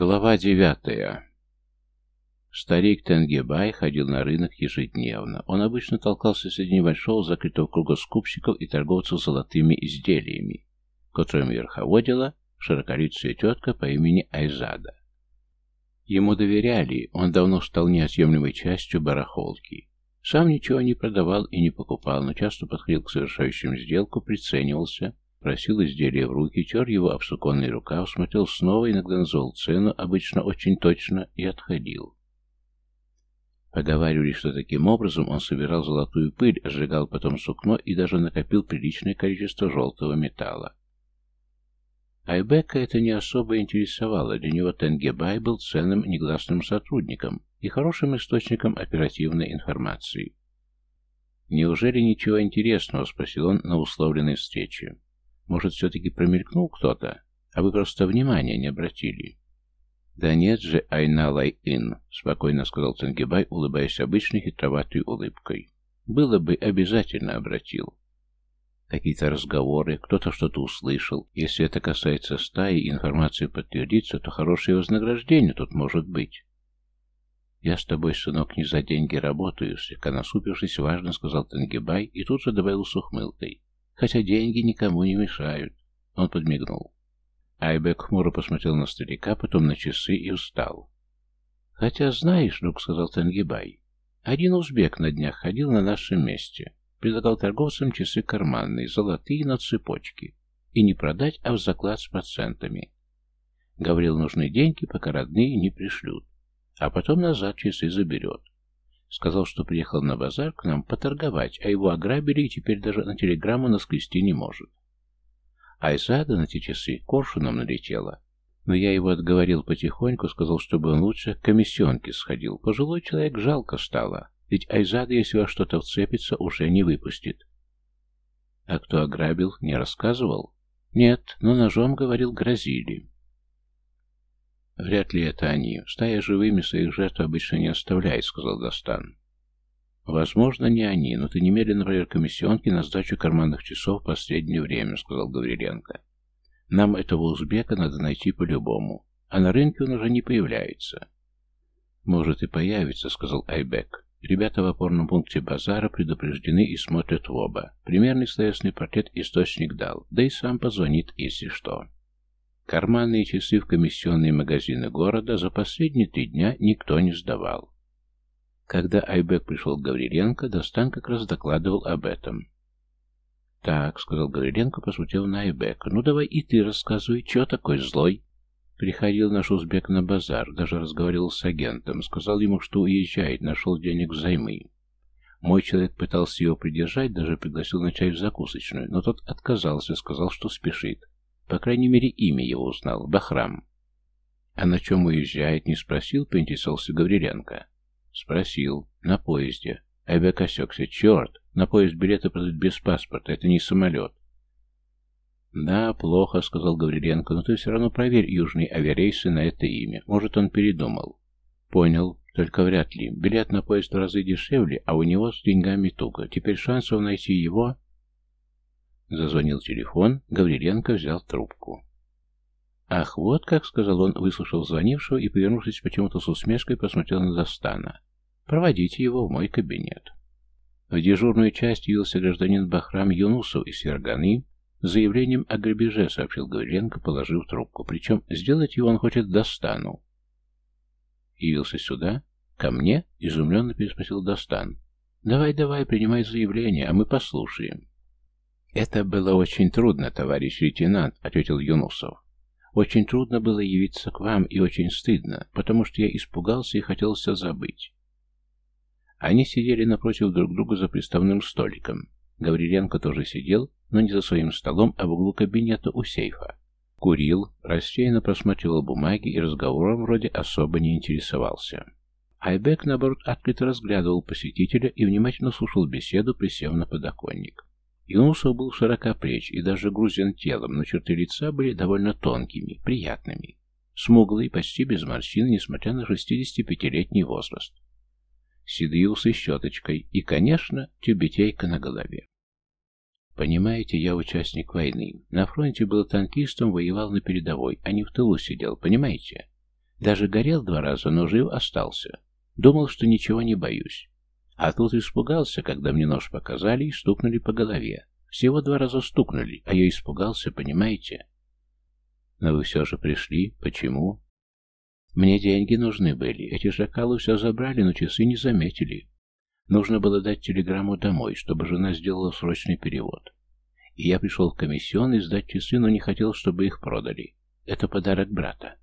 Глава девятая. Старик Тенгебай ходил на рынок ежедневно. Он обычно толкался среди небольшого закрытого круга скупщиков и торговцев золотыми изделиями, которым верховодила широколицая тетка по имени Айзада. Ему доверяли, он давно стал неотъемлемой частью барахолки. Сам ничего не продавал и не покупал, но часто подходил к совершающим сделку, приценивался, Просил изделие в руки, тер его об суконный рукав, смотрел снова, иногда называл цену, обычно очень точно, и отходил. Поговаривали, что таким образом он собирал золотую пыль, сжигал потом сукно и даже накопил приличное количество желтого металла. Айбека это не особо интересовало, для него Тенгебай был ценным негласным сотрудником и хорошим источником оперативной информации. «Неужели ничего интересного?» — спросил он на условленной встрече. Может, все-таки промелькнул кто-то, а вы просто внимания не обратили?» «Да нет же, Айналай-Ин», — спокойно сказал Цангибай, улыбаясь обычной хитроватой улыбкой. «Было бы, обязательно обратил. Какие-то разговоры, кто-то что-то услышал. Если это касается стаи и информация подтвердится, то хорошее вознаграждение тут может быть». «Я с тобой, сынок, не за деньги работаю», — слегка насупившись, важно сказал Тангибай и тут же добавил с ухмылкой хотя деньги никому не мешают. Он подмигнул. Айбек хмуро посмотрел на старика, потом на часы и устал. «Хотя, знаешь, — вдруг сказал Тангибай, — один узбек на днях ходил на нашем месте, предлагал торговцам часы карманные, золотые на цепочке, и не продать, а в заклад с процентами. Говорил, нужны деньги, пока родные не пришлют, а потом назад часы заберет. Сказал, что приехал на базар к нам поторговать, а его ограбили и теперь даже на телеграмму наскрести не может. Айзада на те часы коршуном налетела. Но я его отговорил потихоньку, сказал, чтобы он лучше к комиссионке сходил. Пожилой человек жалко стало, ведь Айзада, если во что-то вцепится, уже не выпустит. А кто ограбил, не рассказывал? Нет, но ножом, говорил, грозили. «Вряд ли это они. Стая живыми своих жертв обычно не оставляет», — сказал Достан. «Возможно, не они, но ты немедленно проверь комиссионки на сдачу карманных часов в последнее время», — сказал Гавриленко. «Нам этого узбека надо найти по-любому, а на рынке он уже не появляется». «Может и появится», — сказал Айбек. «Ребята в опорном пункте базара предупреждены и смотрят в оба. Примерный словесный портрет источник дал, да и сам позвонит, если что». Карманные часы в комиссионные магазины города за последние три дня никто не сдавал. Когда Айбек пришел к Гавриленко, Достан как раз докладывал об этом. «Так», — сказал Гавриленко, посмотрел на Айбека, — «ну давай и ты рассказывай, чего такой злой?» Приходил наш узбек на базар, даже разговаривал с агентом, сказал ему, что уезжает, нашел денег взаймы. Мой человек пытался его придержать, даже пригласил на чай в закусочную, но тот отказался, сказал, что спешит. По крайней мере, имя его узнал. Бахрам. А на чем уезжает, не спросил, поинтересовался Гавриленко. Спросил. На поезде. Айбек осекся. Черт, на поезд билеты продают без паспорта, это не самолет. «Да, плохо», — сказал Гавриленко, — «но ты все равно проверь южные авиарейсы на это имя. Может, он передумал». «Понял, только вряд ли. Билет на поезд в разы дешевле, а у него с деньгами туго. Теперь шансов найти его...» Зазвонил телефон, Гавриленко взял трубку. «Ах, вот как», — сказал он, выслушал звонившего и, повернувшись почему-то с усмешкой, посмотрел на Достана. «Проводите его в мой кабинет». В дежурную часть явился гражданин Бахрам Юнусов из Ферганы с заявлением о грабеже, сообщил Гавриленко, положив трубку. Причем сделать его он хочет Достану. «Явился сюда? Ко мне?» — изумленно переспросил Достан. «Давай, давай, принимай заявление, а мы послушаем». «Это было очень трудно, товарищ лейтенант», — ответил Юнусов. «Очень трудно было явиться к вам и очень стыдно, потому что я испугался и хотел все забыть». Они сидели напротив друг друга за приставным столиком. Гавриленко тоже сидел, но не за своим столом, а в углу кабинета у сейфа. Курил, рассеянно просматривал бумаги и разговором вроде особо не интересовался. Айбек, наоборот, открыто разглядывал посетителя и внимательно слушал беседу, присев на подоконник. Юнусов был широкоплеч и даже грузен телом, но черты лица были довольно тонкими, приятными. Смуглый, почти без морщин, несмотря на 65-летний возраст. Седые усы щеточкой и, конечно, тюбетейка на голове. Понимаете, я участник войны. На фронте был танкистом, воевал на передовой, а не в тылу сидел, понимаете? Даже горел два раза, но жив остался. Думал, что ничего не боюсь. А тут испугался, когда мне нож показали и стукнули по голове. Всего два раза стукнули, а я испугался, понимаете? Но вы все же пришли. Почему? Мне деньги нужны были. Эти шакалы все забрали, но часы не заметили. Нужно было дать телеграмму домой, чтобы жена сделала срочный перевод. И я пришел в комиссионный сдать часы, но не хотел, чтобы их продали. Это подарок брата.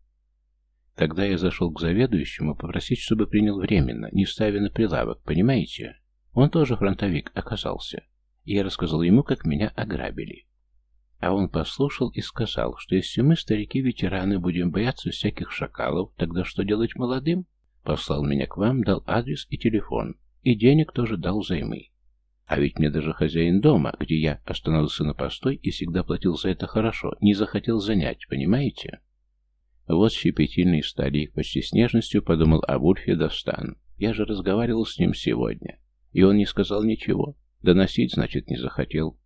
Тогда я зашел к заведующему попросить, чтобы принял временно, не ставя на прилавок, понимаете? Он тоже фронтовик оказался. И я рассказал ему, как меня ограбили. А он послушал и сказал, что если мы, старики-ветераны, будем бояться всяких шакалов, тогда что делать молодым? Послал меня к вам, дал адрес и телефон. И денег тоже дал займы. А ведь мне даже хозяин дома, где я остановился на постой и всегда платил за это хорошо, не захотел занять, понимаете? Вот щепетильный старик, почти с нежностью подумал об Ульфе Достан. Я же разговаривал с ним сегодня. И он не сказал ничего. Доносить, значит, не захотел.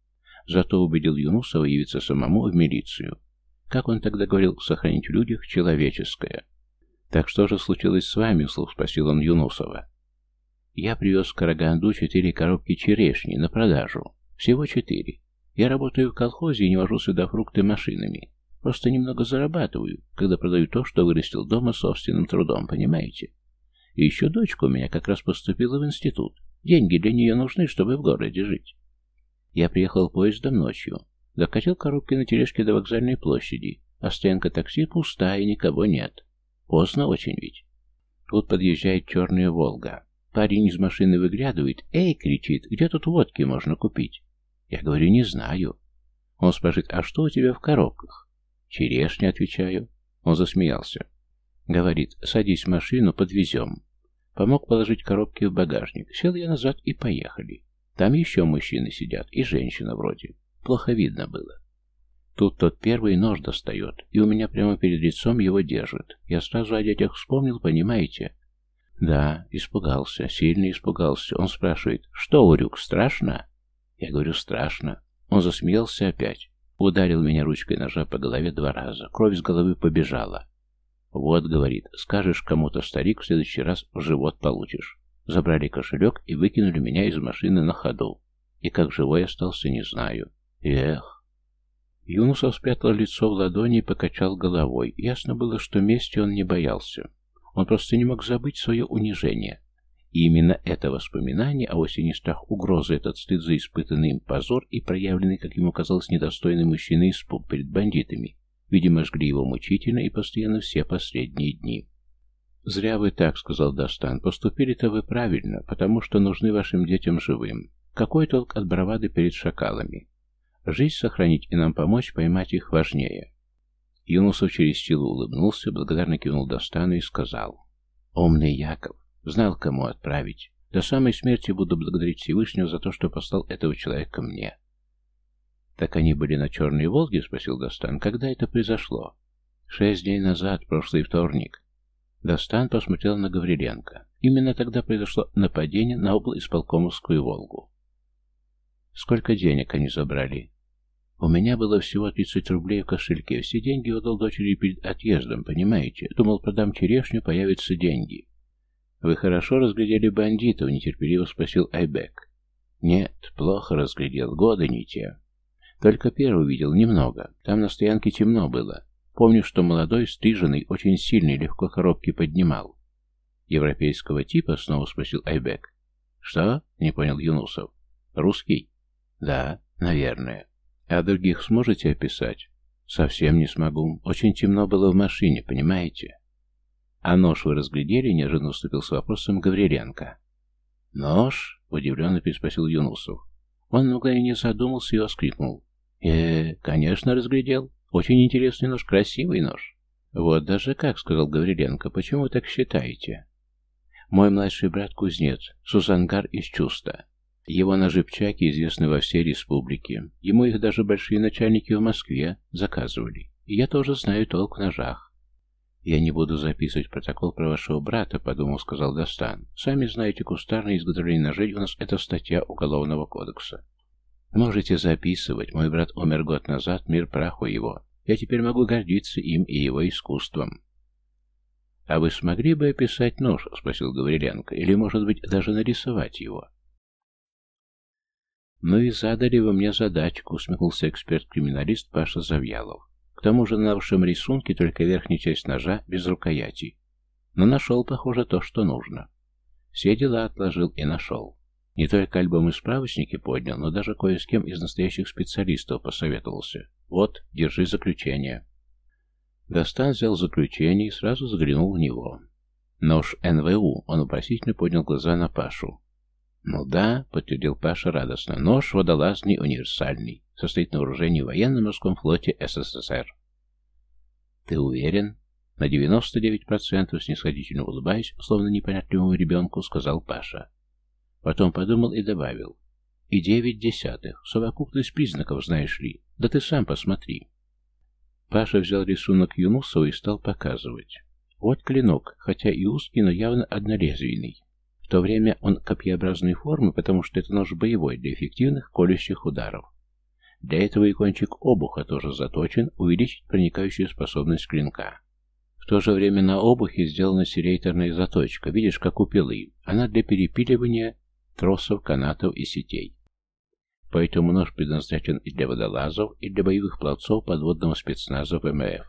Зато убедил Юнусова явиться самому в милицию. Как он тогда говорил, сохранить в людях человеческое. «Так что же случилось с вами?» — вслух спросил он Юнусова. «Я привез в Караганду четыре коробки черешни на продажу. Всего четыре. Я работаю в колхозе и не вожу сюда фрукты машинами. Просто немного зарабатываю, когда продаю то, что вырастил дома собственным трудом, понимаете? И еще дочка у меня как раз поступила в институт. Деньги для нее нужны, чтобы в городе жить. Я приехал поездом ночью. Докатил коробки на тележке до вокзальной площади, а стоянка такси пустая, никого нет. Поздно очень ведь. Тут подъезжает черная «Волга». Парень из машины выглядывает. «Эй!» — кричит. «Где тут водки можно купить?» Я говорю, не знаю. Он спрашивает, а что у тебя в коробках? «Черешня», — отвечаю. Он засмеялся. Говорит, садись в машину, подвезем. Помог положить коробки в багажник. Сел я назад и поехали. Там еще мужчины сидят, и женщина вроде. Плохо видно было. Тут тот первый нож достает, и у меня прямо перед лицом его держит. Я сразу о детях вспомнил, понимаете? Да, испугался, сильно испугался. Он спрашивает, что, Урюк, страшно? Я говорю, страшно. Он засмеялся опять. Ударил меня ручкой ножа по голове два раза. Кровь с головы побежала. «Вот», — говорит, — «скажешь кому-то, старик, в следующий раз в живот получишь». Забрали кошелек и выкинули меня из машины на ходу. И как живой остался, не знаю. Эх. Юнусов спрятал лицо в ладони и покачал головой. Ясно было, что мести он не боялся. Он просто не мог забыть свое унижение. И именно это воспоминание, вовсе не страх угрозы, этот стыд за испытанный им позор и проявленный, как ему казалось, недостойный мужчина испуг перед бандитами, видимо, жгли его мучительно и постоянно все последние дни. «Зря вы так», — сказал Достан, — «поступили-то вы правильно, потому что нужны вашим детям живым. Какой толк от бравады перед шакалами? Жизнь сохранить и нам помочь поймать их важнее». Юнусов через силу улыбнулся, благодарно кивнул Достану и сказал, «Умный Яков, Знал, кому отправить. До самой смерти буду благодарить Всевышнего за то, что послал этого человека мне. «Так они были на Черной Волге?» — спросил Достан. «Когда это произошло?» «Шесть дней назад, прошлый вторник». Достан посмотрел на Гавриленко. Именно тогда произошло нападение на облисполкомовскую Волгу. «Сколько денег они забрали?» «У меня было всего 30 рублей в кошельке. Все деньги отдал дочери перед отъездом, понимаете? Думал, продам черешню, появятся деньги». «Вы хорошо разглядели бандитов?» — нетерпеливо спросил Айбек. «Нет, плохо разглядел, годы не те. Только первый видел немного, там на стоянке темно было. Помню, что молодой, стриженный, очень сильный, легко коробки поднимал». «Европейского типа?» — снова спросил Айбек. «Что?» — не понял Юнусов. «Русский?» «Да, наверное. А других сможете описать?» «Совсем не смогу. Очень темно было в машине, понимаете?» «А нож вы разглядели?» — неожиданно уступил с вопросом Гавриленко. «Нож?» — удивленно переспросил Юнусов. Он на мгновение задумался и воскликнул. э конечно, разглядел. Очень интересный нож, красивый нож». «Вот даже как», — сказал Гавриленко, — «почему вы так считаете?» «Мой младший брат кузнец, Сузангар из Чуста. Его ножи пчаки известны во всей республике. Ему их даже большие начальники в Москве заказывали. И я тоже знаю толк в ножах. «Я не буду записывать протокол про вашего брата», — подумал, сказал Достан. «Сами знаете, кустарное изготовление ножей у нас — это статья Уголовного кодекса». «Можете записывать. Мой брат умер год назад, мир праху его. Я теперь могу гордиться им и его искусством». «А вы смогли бы описать нож?» — спросил Гавриленко. «Или, может быть, даже нарисовать его?» «Ну и задали вы мне задачку», — усмехнулся эксперт-криминалист Паша Завьялов. «К тому же на вашем рисунке только верхняя часть ножа без рукояти. Но нашел, похоже, то, что нужно. Все дела отложил и нашел. Не только альбом и справочники поднял, но даже кое с кем из настоящих специалистов посоветовался. Вот, держи заключение». Достан взял заключение и сразу заглянул в него. Нож НВУ, он вопросительно поднял глаза на Пашу. «Ну да», — подтвердил Паша радостно, — «нож водолазный универсальный, состоит на вооружении в военно-морском флоте СССР». «Ты уверен?» На 99% снисходительно улыбаясь, словно непонятливому ребенку, сказал Паша. Потом подумал и добавил. «И девять десятых. Совокупность признаков, знаешь ли. Да ты сам посмотри». Паша взял рисунок Юнусова и стал показывать. Вот клинок, хотя и узкий, но явно однолезвийный. В то время он копьеобразной формы, потому что это нож боевой для эффективных колющих ударов. Для этого и кончик обуха тоже заточен, увеличить проникающую способность клинка. В то же время на обухе сделана серейторная заточка, видишь, как у пилы. Она для перепиливания тросов, канатов и сетей. Поэтому нож предназначен и для водолазов, и для боевых пловцов подводного спецназа ВМФ.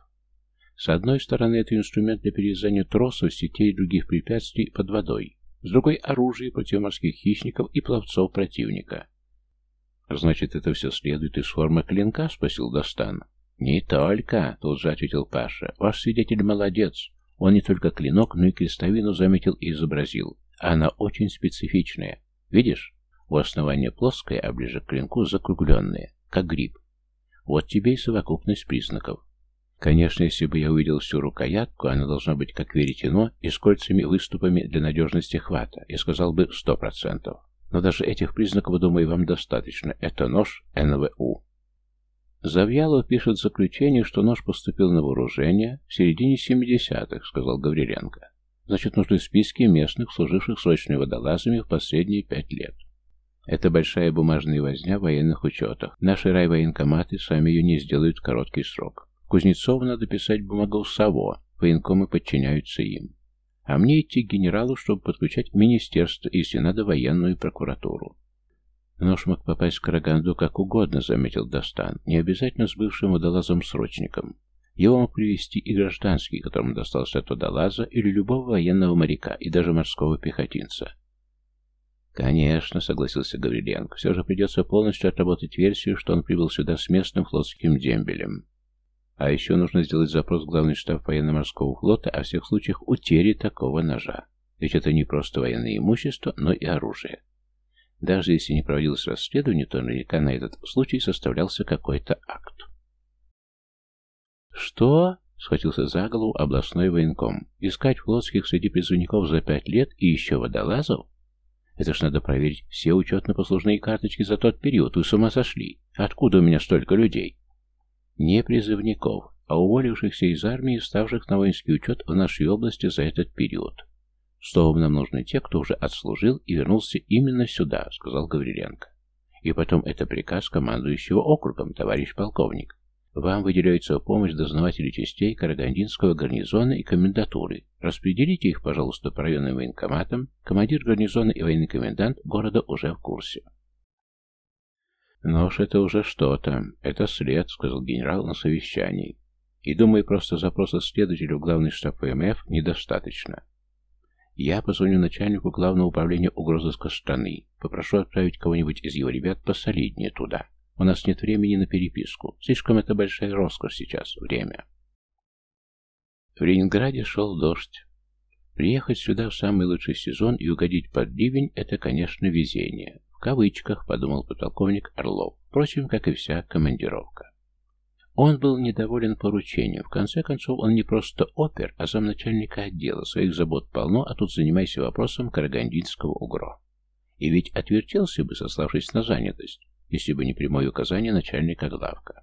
С одной стороны, это инструмент для перерезания тросов, сетей и других препятствий под водой. С другой – оружие против морских хищников и пловцов противника. «Значит, это все следует из формы клинка?» – спросил Достан. «Не только», – тут же ответил Паша. «Ваш свидетель молодец. Он не только клинок, но и крестовину заметил и изобразил. Она очень специфичная. Видишь?» У основания плоское, а ближе к клинку закругленное, как гриб. Вот тебе и совокупность признаков. Конечно, если бы я увидел всю рукоятку, она должна быть как веретено и с кольцами-выступами для надежности хвата, я сказал бы сто процентов. Но даже этих признаков, думаю, вам достаточно. Это нож НВУ. Завьялов пишет в заключении, что нож поступил на вооружение в середине 70-х, сказал Гавриленко. Значит, нужны списки местных, служивших срочными водолазами в последние пять лет. Это большая бумажная возня в военных учетах. Наши райвоенкоматы сами ее не сделают в короткий срок. Кузнецову надо писать бумагу САВО, военкомы подчиняются им. А мне идти к генералу, чтобы подключать министерство, если надо, военную прокуратуру. Нож мог попасть в Караганду как угодно, заметил Достан, не обязательно с бывшим водолазом-срочником. Его мог привести и гражданский, которому достался от водолаза, или любого военного моряка, и даже морского пехотинца. «Конечно», — согласился Гавриленко. «Все же придется полностью отработать версию, что он прибыл сюда с местным флотским дембелем. А еще нужно сделать запрос в главный штаб военно-морского флота о всех случаях утери такого ножа. Ведь это не просто военное имущество, но и оружие. Даже если не проводилось расследование, то наверняка на этот случай составлялся какой-то акт». «Что?» — схватился за голову областной военком. «Искать флотских среди призывников за пять лет и еще водолазов?» Это ж надо проверить все учетно-послужные карточки за тот период. Вы с ума сошли? Откуда у меня столько людей? Не призывников, а уволившихся из армии и ставших на воинский учет в нашей области за этот период. Словом, нам нужны те, кто уже отслужил и вернулся именно сюда, сказал Гавриленко. И потом это приказ командующего округом, товарищ полковник. Вам выделяется помощь дознавателей частей Карагандинского гарнизона и комендатуры. Распределите их, пожалуйста, по районным военкоматам. Командир гарнизона и военный комендант города уже в курсе. «Нож — это уже что-то. Это след», — сказал генерал на совещании. «И думаю, просто запроса следователю главный штаб ВМФ недостаточно. Я позвоню начальнику главного управления угрозыска страны. Попрошу отправить кого-нибудь из его ребят посолиднее туда». У нас нет времени на переписку. Слишком это большая роскошь сейчас, время. В Ленинграде шел дождь. Приехать сюда в самый лучший сезон и угодить под ливень – это, конечно, везение. Кавычках, подумал подполковник Орлов. Впрочем, как и вся командировка. Он был недоволен поручением. В конце концов, он не просто опер, а замначальника отдела. Своих забот полно, а тут занимайся вопросом карагандинского угро. И ведь отвертелся бы, сославшись на занятость если бы не прямое указание начальника главка.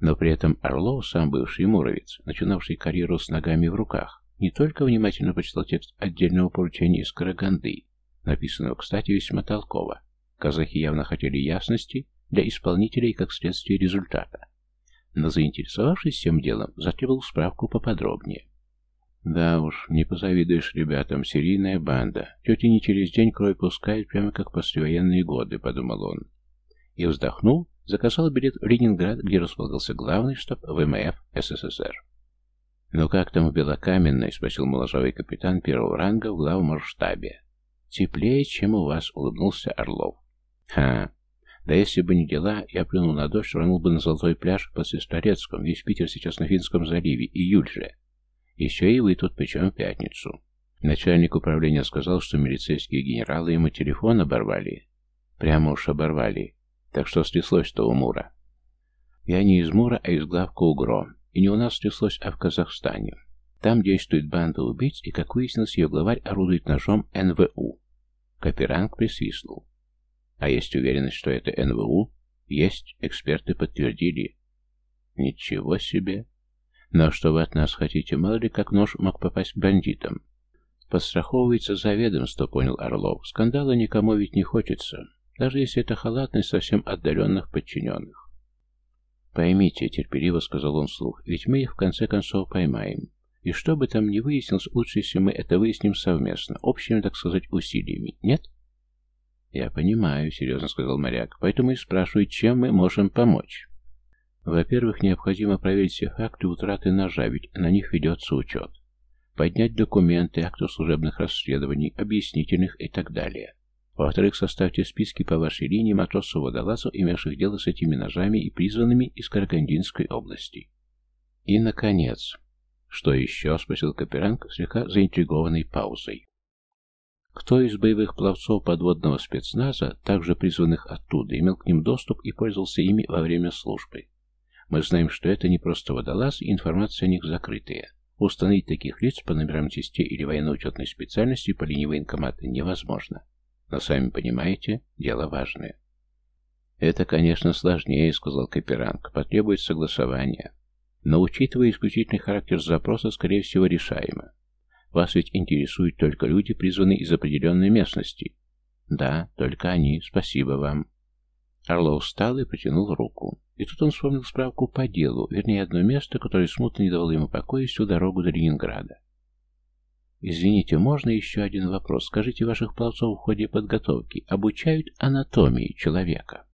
Но при этом Орлов, сам бывший муровец, начинавший карьеру с ногами в руках, не только внимательно почитал текст отдельного поручения из Караганды, написанного, кстати, весьма толково. Казахи явно хотели ясности для исполнителей как следствие результата. Но заинтересовавшись всем делом, затребовал справку поподробнее. Да уж, не позавидуешь ребятам, серийная банда. Тети не через день кровь пускает, прямо как в послевоенные годы, подумал он. И вздохнул, заказал билет в Ленинград, где располагался главный штаб ВМФ СССР. «Ну как там в Белокаменной?» — спросил моложавый капитан первого ранга в главморштабе. «Теплее, чем у вас», — улыбнулся Орлов. «Ха! Да если бы не дела, я плюнул на дождь, рванул бы на золотой пляж под Сестрорецком. Весь Питер сейчас на Финском заливе. Июль же. Еще и вы тут, причем в пятницу». Начальник управления сказал, что милицейские генералы ему телефон оборвали. Прямо уж оборвали. Так что стряслось-то у Мура? Я не из Мура, а из главка УГРО. И не у нас стряслось, а в Казахстане. Там действует банда убийц, и, как выяснилось, ее главарь орудует ножом НВУ. Каперанг присвистнул. А есть уверенность, что это НВУ? Есть, эксперты подтвердили. Ничего себе. Но что вы от нас хотите? Мало ли, как нож мог попасть к бандитам. Подстраховывается за ведомство, понял Орлов. Скандала никому ведь не хочется, даже если это халатность совсем отдаленных подчиненных. «Поймите», — терпеливо сказал он вслух, — «ведь мы их в конце концов поймаем. И что бы там ни выяснилось, лучше, если мы это выясним совместно, общими, так сказать, усилиями. Нет?» «Я понимаю», — серьезно сказал моряк, — «поэтому и спрашиваю, чем мы можем помочь?» «Во-первых, необходимо проверить все факты утраты ножа, ведь на них ведется учет. Поднять документы, акты служебных расследований, объяснительных и так далее. Во-вторых, составьте списки по вашей линии матросов-водолазов, имевших дело с этими ножами и призванными из Карагандинской области. И, наконец... «Что еще?» — спросил Каперанг, слегка заинтригованной паузой. Кто из боевых пловцов подводного спецназа, также призванных оттуда, имел к ним доступ и пользовался ими во время службы? Мы знаем, что это не просто водолаз, и информация о них закрытая. Установить таких лиц по номерам частей или военно-учетной специальности по линии военкомата невозможно. Но, сами понимаете, дело важное. «Это, конечно, сложнее», — сказал Каперанг. «Потребует согласования. Но, учитывая исключительный характер запроса, скорее всего, решаемо. Вас ведь интересуют только люди, призванные из определенной местности». «Да, только они. Спасибо вам». Орлов встал и протянул руку. И тут он вспомнил справку по делу, вернее, одно место, которое смутно не давало ему покоя всю дорогу до Ленинграда. Извините, можно еще один вопрос? Скажите, ваших пловцов в ходе подготовки обучают анатомии человека?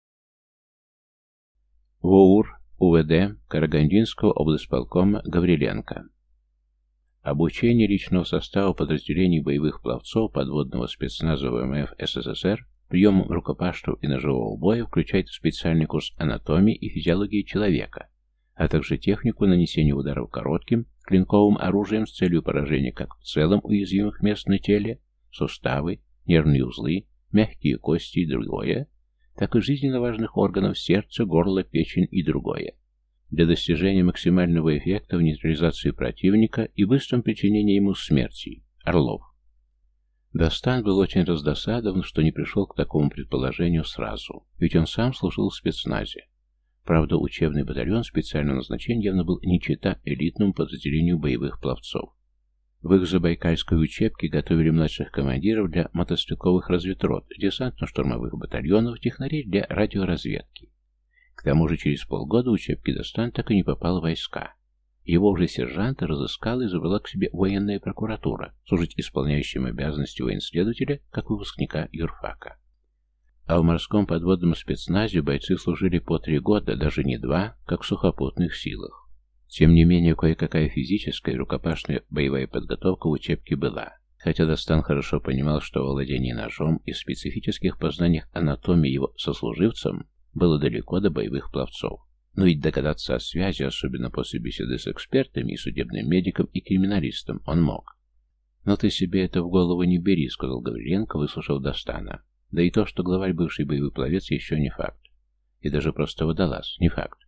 ВОУР, УВД, Карагандинского облсполкома Гавриленко. Обучение личного состава подразделений боевых пловцов подводного спецназа ВМФ СССР приемом рукопашного и ножевого боя включает специальный курс анатомии и физиологии человека, а также технику нанесения ударов коротким, клинковым оружием с целью поражения как в целом уязвимых мест на теле, суставы, нервные узлы, мягкие кости и другое, так и жизненно важных органов сердца, горла, печень и другое, для достижения максимального эффекта в нейтрализации противника и быстром причинении ему смерти. Орлов. Достан был очень раздосадован, что не пришел к такому предположению сразу, ведь он сам служил в спецназе. Правда, учебный батальон специального назначения явно был не чета элитному подразделению боевых пловцов. В их забайкальской учебке готовили младших командиров для мотострелковых разведрот, десантно-штурмовых батальонов, технарей для радиоразведки. Тому же через полгода учебки Достан так и не попал в войска. Его уже сержанта разыскала и забрала к себе военная прокуратура, служить исполняющим обязанности военследователя, как выпускника юрфака. А в морском подводном спецназе бойцы служили по три года, даже не два, как в сухопутных силах. Тем не менее, кое-какая физическая и рукопашная боевая подготовка в учебке была. Хотя Достан хорошо понимал, что владение ножом и специфических познаниях анатомии его сослуживцам было далеко до боевых пловцов. Но ведь догадаться о связи, особенно после беседы с экспертами и судебным медиком и криминалистом, он мог. «Но ты себе это в голову не бери», — сказал Гавриленко, выслушав Достана. Да и то, что главарь бывший боевой пловец, еще не факт. И даже просто водолаз, не факт.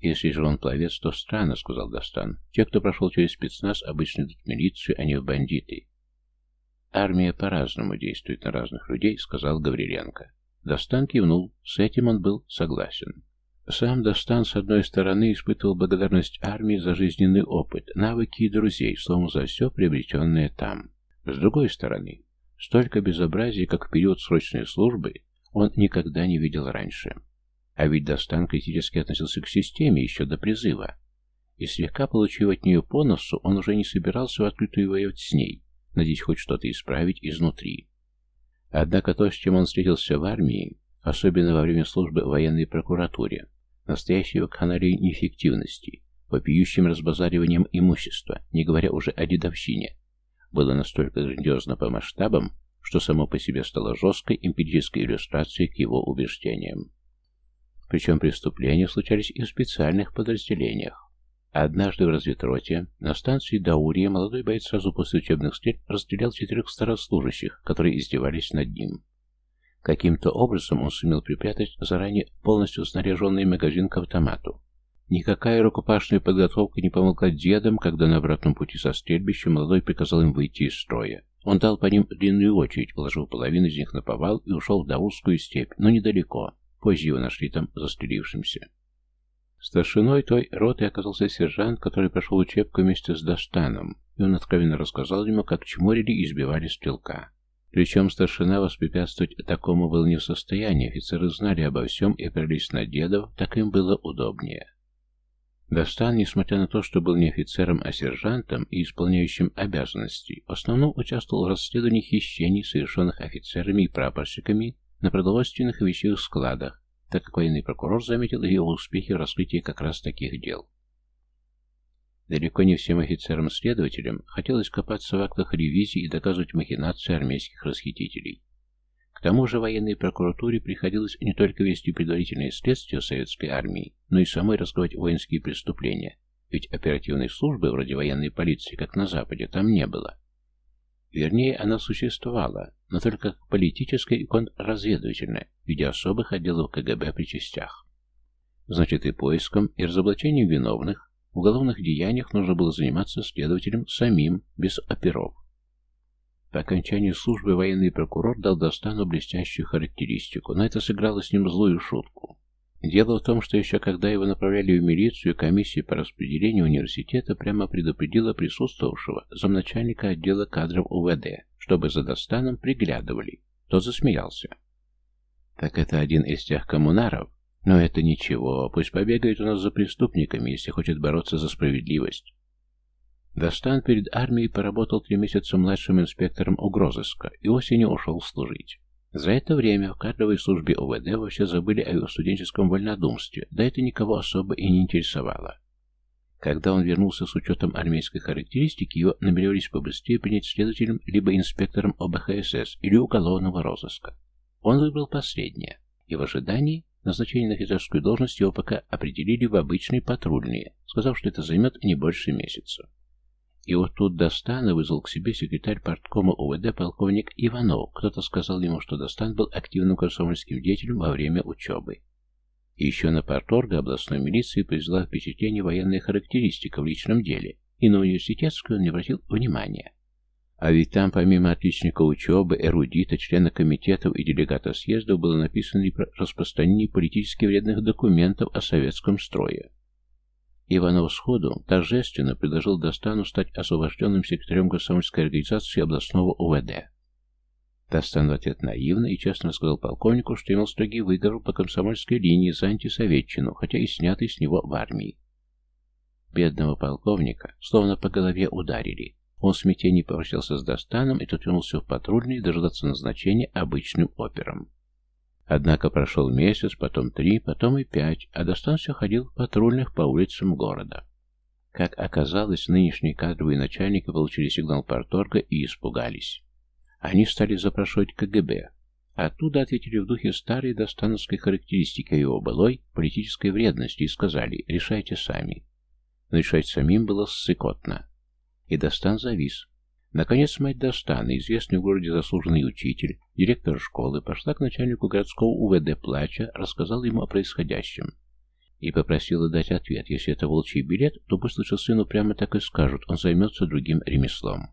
«Если же он пловец, то странно», — сказал Достан. «Те, кто прошел через спецназ, обычно идут в милицию, а не в бандиты». «Армия по-разному действует на разных людей», — сказал Гавриленко. Достан кивнул, с этим он был согласен. Сам Достан, с одной стороны, испытывал благодарность армии за жизненный опыт, навыки и друзей, словом, за все приобретенное там. С другой стороны, Столько безобразия, как в период срочной службы, он никогда не видел раньше. А ведь Достан критически относился к системе еще до призыва. и слегка получив от нее по носу, он уже не собирался в открытую воевать с ней, надеясь хоть что-то исправить изнутри. Однако то, с чем он встретился в армии, особенно во время службы в военной прокуратуре, настоящей вакханалии неэффективности, вопиющим разбазариванием имущества, не говоря уже о дедовщине, было настолько грандиозно по масштабам, что само по себе стало жесткой эмпирической иллюстрацией к его убеждениям. Причем преступления случались и в специальных подразделениях. Однажды в разведроте на станции Даурия молодой боец сразу после учебных стрельб расстрелял четырех старослужащих, которые издевались над ним. Каким-то образом он сумел припрятать заранее полностью снаряженный магазин к автомату. Никакая рукопашная подготовка не помогла дедам, когда на обратном пути со стрельбища молодой приказал им выйти из строя. Он дал по ним длинную очередь, положил половину из них на повал и ушел в Даурскую степь, но недалеко. Позже его нашли там застрелившимся. Старшиной той роты оказался сержант, который прошел учебку вместе с Достаном, и он откровенно рассказал ему, как чморили и избивали стрелка. Причем старшина воспрепятствовать такому был не в состоянии, офицеры знали обо всем и опирались на дедов, так им было удобнее. Достан, несмотря на то, что был не офицером, а сержантом и исполняющим обязанности, в основном участвовал в расследовании хищений, совершенных офицерами и прапорщиками на продовольственных и вещевых складах, так как военный прокурор заметил его успехи в раскрытии как раз таких дел. Далеко не всем офицерам-следователям хотелось копаться в актах ревизии и доказывать махинации армейских расхитителей. К тому же военной прокуратуре приходилось не только вести предварительные следствия советской армии, но и самой раскрывать воинские преступления, ведь оперативной службы вроде военной полиции, как на Западе, там не было. Вернее, она существовала, но только как политическая и контрразведывательная, в виде особых отделов КГБ при частях. Значит, и поиском, и разоблачением виновных в уголовных деяниях нужно было заниматься следователем самим, без оперов. По окончании службы военный прокурор дал Достану блестящую характеристику, но это сыграло с ним злую шутку. Дело в том, что еще когда его направляли в милицию, комиссия по распределению университета прямо предупредила присутствовавшего замначальника отдела кадров УВД, чтобы за Достаном приглядывали. Тот засмеялся. Так это один из тех коммунаров? Но это ничего, пусть побегает у нас за преступниками, если хочет бороться за справедливость. Достан перед армией поработал три месяца младшим инспектором угрозыска и осенью ушел служить. За это время в кадровой службе УВД вообще забыли о его студенческом вольнодумстве, да это никого особо и не интересовало. Когда он вернулся с учетом армейской характеристики, его намеревались побыстрее принять следователем либо инспектором ОБХСС или уголовного розыска. Он выбрал последнее, и в ожидании назначения на офицерскую должность его пока определили в обычные патрульные, сказав, что это займет не больше месяца. И вот тут Достана вызвал к себе секретарь парткома УВД полковник Иванов. Кто-то сказал ему, что Достан был активным комсомольским деятелем во время учебы. И еще на парторга областной милиции произвела впечатление военная характеристика в личном деле, и на университетскую он не обратил внимания. А ведь там, помимо отличника учебы, эрудита, члена комитетов и делегата съездов, было написано и про распространение политически вредных документов о советском строе. Иванов сходу торжественно предложил Достану стать освобожденным секретарем комсомольской организации областного УВД. Достан в ответ наивно и честно рассказал полковнику, что имел строгий выговор по комсомольской линии за антисоветчину, хотя и снятый с него в армии. Бедного полковника словно по голове ударили. Он в смятении попрощался с Достаном, и тот вернулся в патрульный дожидаться назначения обычным опером. Однако прошел месяц, потом три, потом и пять, а Достан все ходил в патрульных по улицам города. Как оказалось, нынешние кадровые начальники получили сигнал порторга и испугались. Они стали запрашивать КГБ. Оттуда ответили в духе старой достановской характеристики его былой политической вредности и сказали «решайте сами». Но решать самим было ссыкотно. И Достан завис. Наконец мать Достана, известный в городе заслуженный учитель, директор школы, пошла к начальнику городского УВД плача, рассказала ему о происходящем. И попросила дать ответ. Если это волчий билет, то пусть лучше сыну прямо так и скажут, он займется другим ремеслом.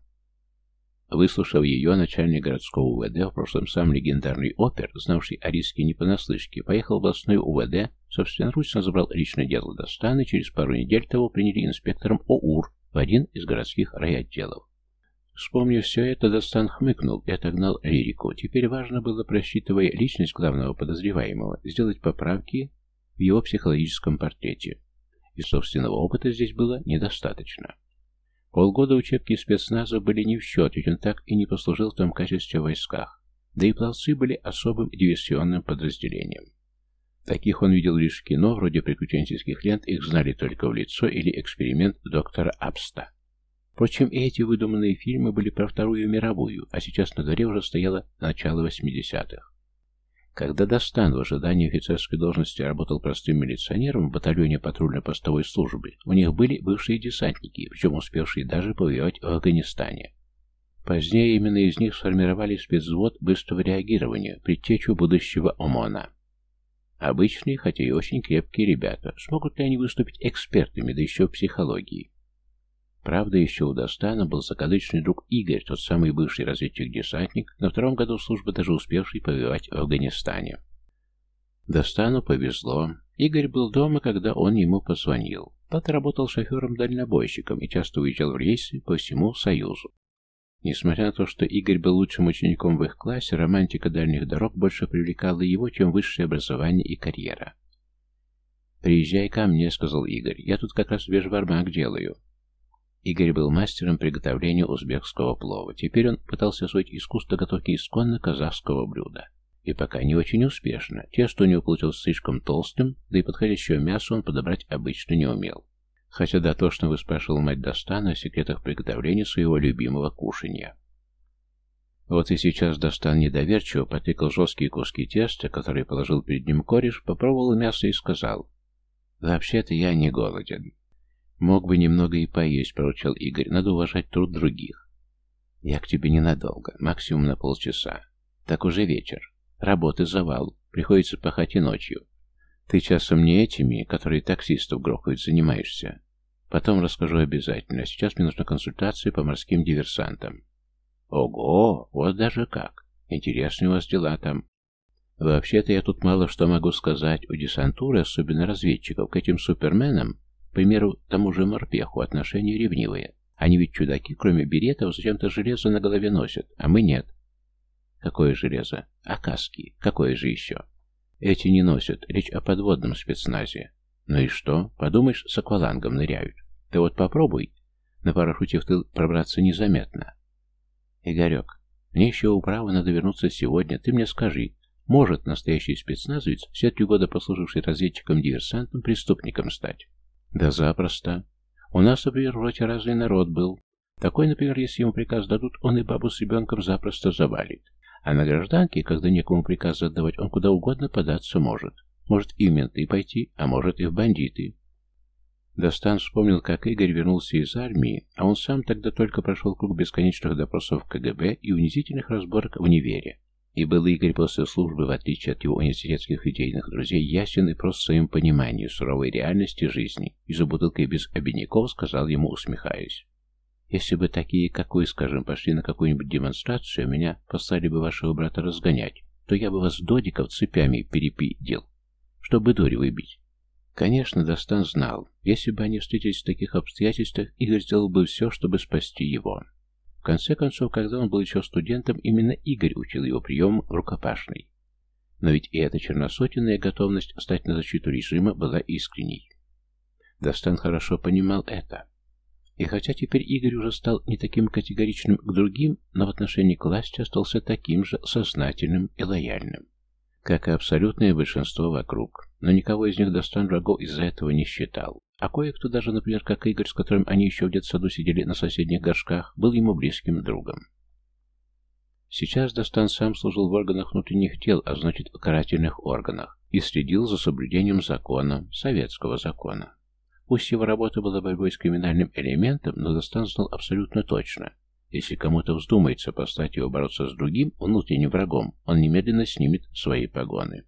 Выслушав ее, начальник городского УВД, в прошлом сам легендарный опер, знавший о риске не понаслышке, поехал в областной УВД, собственноручно забрал личное дело Достана и через пару недель того приняли инспектором ОУР в один из городских райотделов. Вспомнив все это, Достан хмыкнул и отогнал лирику. Теперь важно было, просчитывая личность главного подозреваемого, сделать поправки в его психологическом портрете. и собственного опыта здесь было недостаточно. Полгода учебки спецназа были не в счет, ведь он так и не послужил в том качестве войсках, да и пловцы были особым диверсионным подразделением. Таких он видел лишь в кино, вроде приключенческих лент, их знали только в лицо или эксперимент доктора Абста. Впрочем, и эти выдуманные фильмы были про Вторую мировую, а сейчас на дворе уже стояло начало 80-х. Когда Достан в ожидании офицерской должности работал простым милиционером в батальоне патрульно-постовой службы, у них были бывшие десантники, причем успевшие даже повоевать в Афганистане. Позднее именно из них сформировали спецвзвод быстрого реагирования, предтечу будущего ОМОНа. Обычные, хотя и очень крепкие ребята. Смогут ли они выступить экспертами, да еще в психологии? Правда, еще у Достана был закадычный друг Игорь, тот самый бывший разведчик-десантник, на втором году службы даже успевший повоевать в Афганистане. Достану повезло. Игорь был дома, когда он ему позвонил. Пат работал шофером-дальнобойщиком и часто уезжал в рейсы по всему Союзу. Несмотря на то, что Игорь был лучшим учеником в их классе, романтика дальних дорог больше привлекала его, чем высшее образование и карьера. «Приезжай ко мне», — сказал Игорь. «Я тут как раз вежбармак делаю». Игорь был мастером приготовления узбекского плова. Теперь он пытался освоить искусство готовки исконно казахского блюда. И пока не очень успешно. Тесто у него получилось слишком толстым, да и подходящего мяса он подобрать обычно не умел. Хотя дотошно выспрашивал мать Достана о секретах приготовления своего любимого кушанья. Вот и сейчас Достан недоверчиво потыкал жесткие куски теста, которые положил перед ним кореш, попробовал мясо и сказал, «Вообще-то я не голоден». «Мог бы немного и поесть», — поручал Игорь. «Надо уважать труд других». «Я к тебе ненадолго, максимум на полчаса. Так уже вечер. Работы завал. Приходится пахать и ночью. Ты часом не этими, которые таксистов грохают, занимаешься. Потом расскажу обязательно. Сейчас мне нужна консультация по морским диверсантам». «Ого! Вот даже как! Интересные у вас дела там». «Вообще-то я тут мало что могу сказать. У десантуры, особенно разведчиков, к этим суперменам к примеру, тому же морпеху отношения ревнивые. Они ведь чудаки, кроме беретов, зачем-то железо на голове носят, а мы нет. Какое железо? А каски? Какое же еще? Эти не носят. Речь о подводном спецназе. Ну и что? Подумаешь, с аквалангом ныряют. Ты вот попробуй. На парашюте в тыл пробраться незаметно. Игорек, мне еще управа надо вернуться сегодня. Ты мне скажи, может настоящий спецназовец, все три года послуживший разведчиком-диверсантом, преступником стать? Да запросто. У нас, например, в роте разный народ был. Такой, например, если ему приказ дадут, он и бабу с ребенком запросто завалит. А на гражданке, когда некому приказ отдавать, он куда угодно податься может. Может и в менты пойти, а может и в бандиты. Достан вспомнил, как Игорь вернулся из армии, а он сам тогда только прошел круг бесконечных допросов КГБ и унизительных разборок в универе. И был Игорь после службы, в отличие от его университетских идейных друзей, ясен и прост в своем понимании суровой реальности жизни, и за бутылкой без обиняков сказал ему, усмехаясь. «Если бы такие, как вы, скажем, пошли на какую-нибудь демонстрацию, меня послали бы вашего брата разгонять, то я бы вас, додиков, цепями перепидел, чтобы дури выбить». Конечно, Достан знал, если бы они встретились в таких обстоятельствах, Игорь сделал бы все, чтобы спасти его. В конце концов, когда он был еще студентом, именно Игорь учил его прием в рукопашной. Но ведь и эта черносотенная готовность стать на защиту режима была искренней. Достан хорошо понимал это. И хотя теперь Игорь уже стал не таким категоричным к другим, но в отношении к власти остался таким же сознательным и лояльным, как и абсолютное большинство вокруг. Но никого из них Достан врагов из-за этого не считал. А кое-кто даже, например, как Игорь, с которым они еще в детсаду сидели на соседних горшках, был ему близким другом. Сейчас Достан сам служил в органах внутренних дел, а значит в карательных органах, и следил за соблюдением закона, советского закона. Пусть его работа была борьбой с криминальным элементом, но Достан знал абсолютно точно. Если кому-то вздумается послать его бороться с другим, внутренним врагом, он немедленно снимет свои погоны.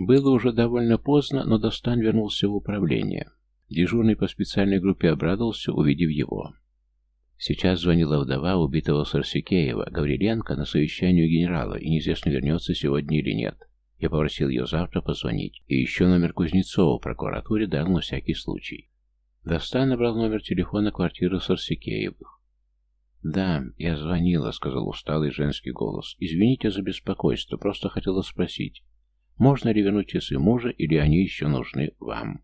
Было уже довольно поздно, но Достан вернулся в управление. Дежурный по специальной группе обрадовался, увидев его. Сейчас звонила вдова убитого Сарсикеева, Гавриленко, на совещанию генерала, и неизвестно, вернется сегодня или нет. Я попросил ее завтра позвонить. И еще номер Кузнецова в прокуратуре дал на всякий случай. Достан набрал номер телефона квартиры Сарсикеевых. «Да, я звонила», — сказал усталый женский голос. «Извините за беспокойство, просто хотела спросить, можно ли вернуть часы мужа, или они еще нужны вам?